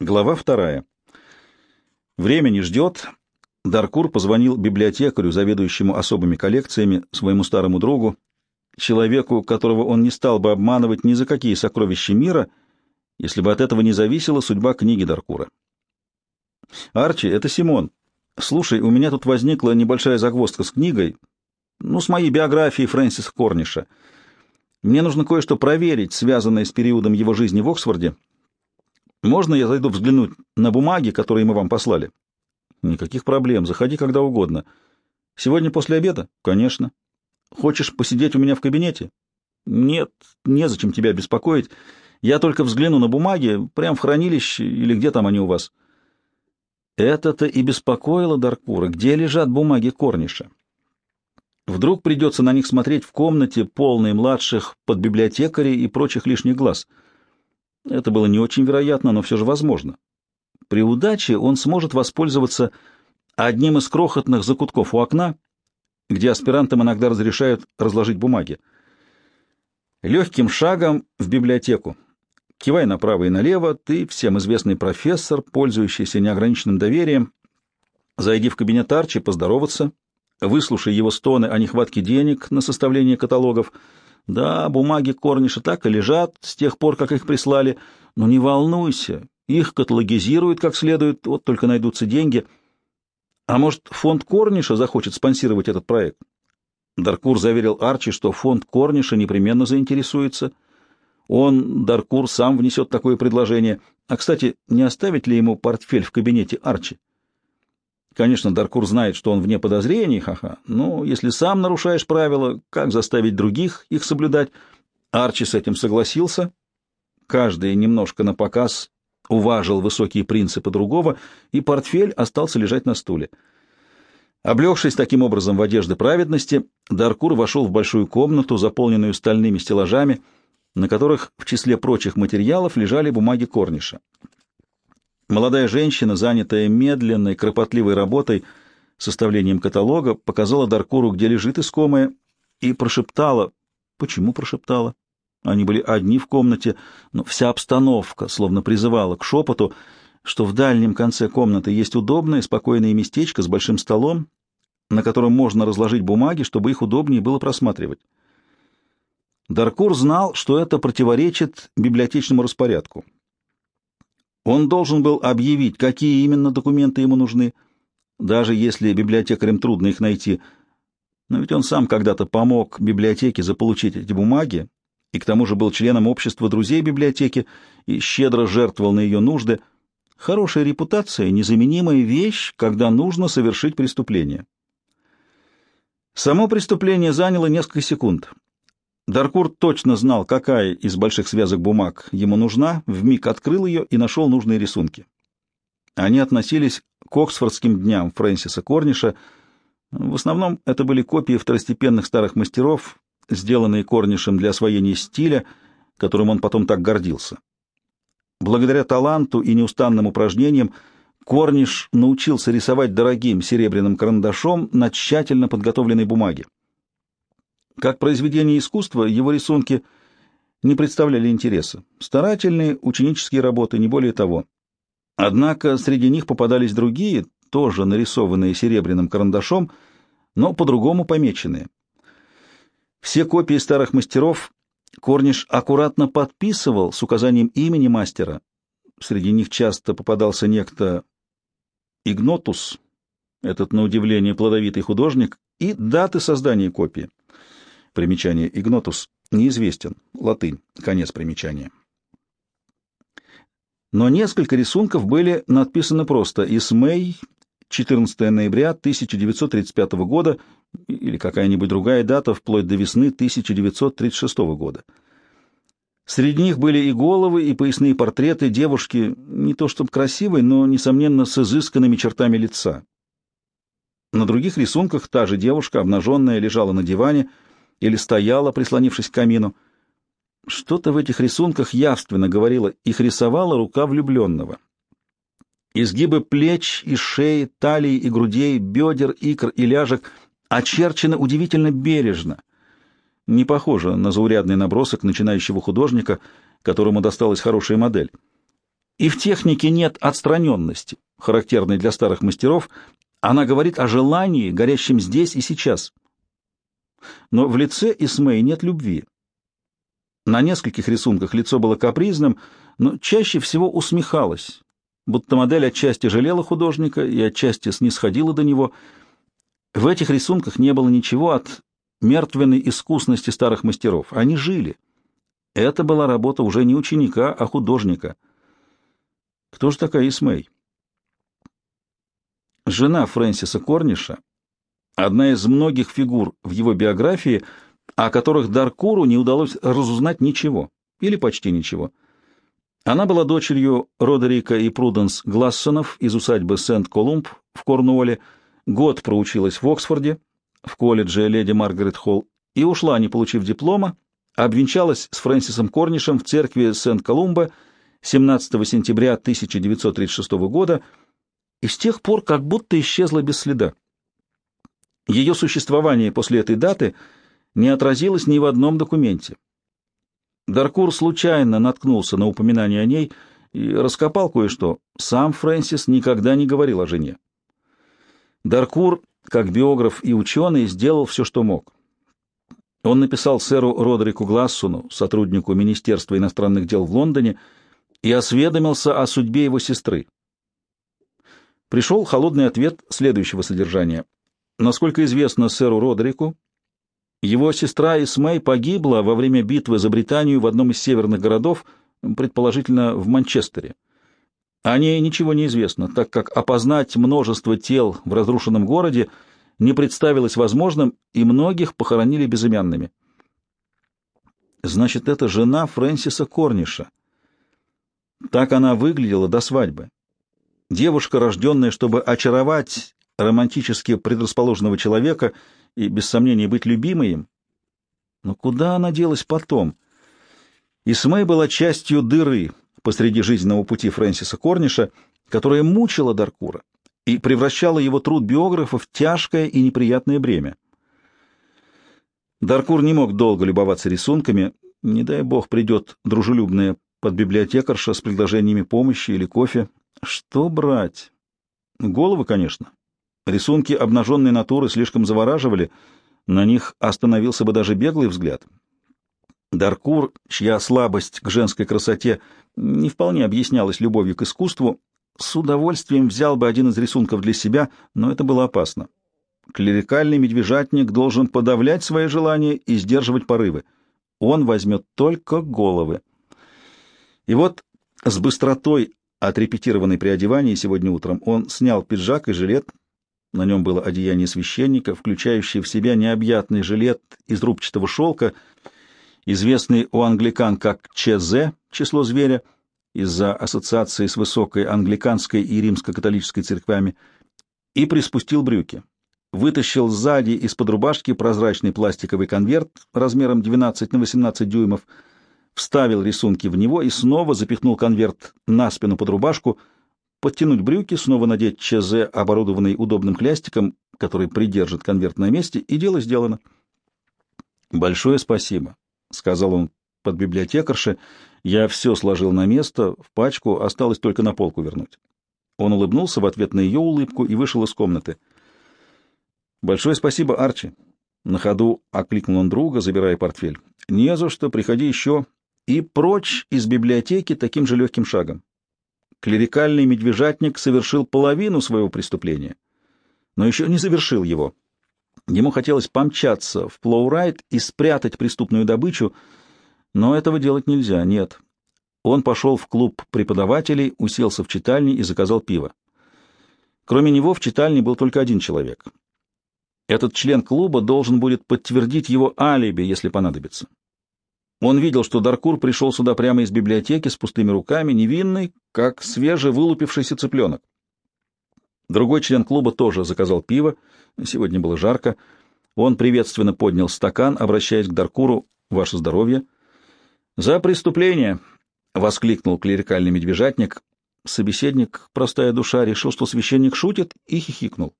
Глава вторая. Время не ждет. Даркур позвонил библиотекарю, заведующему особыми коллекциями, своему старому другу, человеку, которого он не стал бы обманывать ни за какие сокровища мира, если бы от этого не зависела судьба книги Даркура. «Арчи, это Симон. Слушай, у меня тут возникла небольшая загвоздка с книгой, ну, с моей биографией Фрэнсиса Корниша. Мне нужно кое-что проверить, связанное с периодом его жизни в Оксфорде». Можно я зайду взглянуть на бумаги, которые мы вам послали? Никаких проблем. Заходи когда угодно. Сегодня после обеда? Конечно. Хочешь посидеть у меня в кабинете? Нет, незачем тебя беспокоить. Я только взгляну на бумаги, прямо в хранилище или где там они у вас. Это-то и беспокоило Даркура. Где лежат бумаги Корниша? Вдруг придется на них смотреть в комнате, полной младших подбиблиотекарей и прочих лишних глаз — это было не очень вероятно, но все же возможно. При удаче он сможет воспользоваться одним из крохотных закутков у окна, где аспирантам иногда разрешают разложить бумаги. Легким шагом в библиотеку. Кивай направо и налево, ты всем известный профессор, пользующийся неограниченным доверием. Зайди в кабинет Арчи, поздороваться, выслушай его стоны о нехватке денег на составление каталогов — да, бумаги Корниша так и лежат с тех пор, как их прислали. Но не волнуйся, их каталогизируют как следует, вот только найдутся деньги. А может, фонд Корниша захочет спонсировать этот проект? Даркур заверил Арчи, что фонд Корниша непременно заинтересуется. Он, Даркур, сам внесет такое предложение. А, кстати, не оставить ли ему портфель в кабинете Арчи? Конечно, Даркур знает, что он вне подозрений, ха-ха, но если сам нарушаешь правила, как заставить других их соблюдать? Арчи с этим согласился. Каждый немножко на показ уважил высокие принципы другого, и портфель остался лежать на стуле. Облегшись таким образом в одежды праведности, Даркур вошел в большую комнату, заполненную стальными стеллажами, на которых в числе прочих материалов лежали бумаги Корниша. Молодая женщина, занятая медленной, кропотливой работой, составлением каталога, показала Даркуру, где лежит искомое, и прошептала. Почему прошептала? Они были одни в комнате, но вся обстановка словно призывала к шепоту, что в дальнем конце комнаты есть удобное, спокойное местечко с большим столом, на котором можно разложить бумаги, чтобы их удобнее было просматривать. Даркур знал, что это противоречит библиотечному распорядку. Он должен был объявить, какие именно документы ему нужны, даже если библиотекарям трудно их найти. Но ведь он сам когда-то помог библиотеке заполучить эти бумаги, и к тому же был членом общества друзей библиотеки и щедро жертвовал на ее нужды. Хорошая репутация — незаменимая вещь, когда нужно совершить преступление. Само преступление заняло несколько секунд. Даркур точно знал, какая из больших связок бумаг ему нужна, вмиг открыл ее и нашел нужные рисунки. Они относились к Оксфордским дням Фрэнсиса Корниша. В основном это были копии второстепенных старых мастеров, сделанные Корнишем для освоения стиля, которым он потом так гордился. Благодаря таланту и неустанным упражнениям Корниш научился рисовать дорогим серебряным карандашом на тщательно подготовленной бумаге. Как произведение искусства его рисунки не представляли интереса. Старательные ученические работы, не более того. Однако среди них попадались другие, тоже нарисованные серебряным карандашом, но по-другому помеченные. Все копии старых мастеров Корниш аккуратно подписывал с указанием имени мастера. Среди них часто попадался некто Игнотус, этот, на удивление, плодовитый художник, и даты создания копии. Примечание Игнотус неизвестен. Латынь. Конец примечания. Но несколько рисунков были надписаны просто «Исмей», 14 ноября 1935 года или какая-нибудь другая дата вплоть до весны 1936 года. Среди них были и головы, и поясные портреты девушки, не то чтобы красивой, но, несомненно, с изысканными чертами лица. На других рисунках та же девушка, обнаженная, лежала на диване, или стояла, прислонившись к камину. Что-то в этих рисунках явственно говорило, их рисовала рука влюбленного. Изгибы плеч и шеи, талии и грудей, бедер, икр и ляжек очерчены удивительно бережно. Не похоже на заурядный набросок начинающего художника, которому досталась хорошая модель. И в технике нет отстраненности, характерной для старых мастеров. Она говорит о желании, горящем здесь и сейчас. Но в лице Исмей нет любви. На нескольких рисунках лицо было капризным, но чаще всего усмехалось, будто модель отчасти жалела художника и отчасти снисходила до него. В этих рисунках не было ничего от мертвенной искусности старых мастеров. Они жили. Это была работа уже не ученика, а художника. Кто же такая Исмей? Жена Фрэнсиса Корниша, одна из многих фигур в его биографии, о которых Даркуру не удалось разузнать ничего, или почти ничего. Она была дочерью Родерика и Пруденс Глассонов из усадьбы Сент-Колумб в Корнуолле, год проучилась в Оксфорде, в колледже леди Маргарет Холл, и ушла, не получив диплома, обвенчалась с Фрэнсисом Корнишем в церкви Сент-Колумба 17 сентября 1936 года и с тех пор как будто исчезла без следа. Ее существование после этой даты не отразилось ни в одном документе. Даркур случайно наткнулся на упоминание о ней и раскопал кое-что. Сам Фрэнсис никогда не говорил о жене. Даркур, как биограф и ученый, сделал все, что мог. Он написал сэру Родерику Глассуну, сотруднику Министерства иностранных дел в Лондоне, и осведомился о судьбе его сестры. Пришел холодный ответ следующего содержания. Насколько известно сэру Родерику, его сестра Исмей погибла во время битвы за Британию в одном из северных городов, предположительно в Манчестере. О ней ничего не известно, так как опознать множество тел в разрушенном городе – не представилось возможным, и многих похоронили безымянными. Значит, это жена Фрэнсиса Корниша. Так она выглядела до свадьбы. Девушка, рожденная, чтобы очаровать романтически предрасположенного человека и, без сомнения, быть любимой им. Но куда она делась потом? Исмей была частью дыры посреди жизненного пути Фрэнсиса Корниша, которая мучила Даркура, и превращало его труд биографа в тяжкое и неприятное бремя. Даркур не мог долго любоваться рисунками, не дай бог придет дружелюбная подбиблиотекарша с предложениями помощи или кофе. Что брать? Головы, конечно. Рисунки обнаженной натуры слишком завораживали, на них остановился бы даже беглый взгляд. Даркур, чья слабость к женской красоте не вполне объяснялась любовью к искусству, с удовольствием взял бы один из рисунков для себя, но это было опасно. Клерикальный медвежатник должен подавлять свои желания и сдерживать порывы. Он возьмет только головы. И вот с быстротой, отрепетированной при одевании сегодня утром, он снял пиджак и жилет. На нем было одеяние священника, включающее в себя необъятный жилет из рубчатого шелка, известный у англикан как ЧЗ, число зверя — из-за ассоциации с высокой англиканской и римско-католической церквями, и приспустил брюки. Вытащил сзади из-под рубашки прозрачный пластиковый конверт размером 12 на 18 дюймов, вставил рисунки в него и снова запихнул конверт на спину под рубашку, подтянуть брюки, снова надеть ЧЗ, оборудованный удобным клястиком, который придержит конверт на месте, и дело сделано. «Большое спасибо», — сказал он под библиотекарше, я все сложил на место, в пачку, осталось только на полку вернуть. Он улыбнулся в ответ на ее улыбку и вышел из комнаты. «Большое спасибо, Арчи!» На ходу окликнул он друга, забирая портфель. «Не за что, приходи еще!» И прочь из библиотеки таким же легким шагом. Клерикальный медвежатник совершил половину своего преступления, но еще не завершил его. Ему хотелось помчаться в Плоурайт и спрятать преступную добычу, но этого делать нельзя, нет. Он пошел в клуб преподавателей, уселся в читальне и заказал пиво. Кроме него в читальне был только один человек. Этот член клуба должен будет подтвердить его алиби, если понадобится. Он видел, что Даркур пришел сюда прямо из библиотеки с пустыми руками, невинный, как свежевылупившийся цыпленок. Другой член клуба тоже заказал пиво, сегодня было жарко. Он приветственно поднял стакан, обращаясь к Даркуру «Ваше здоровье!» «За преступление!» — воскликнул клерикальный медвежатник. Собеседник, простая душа, решил, что священник шутит, и хихикнул.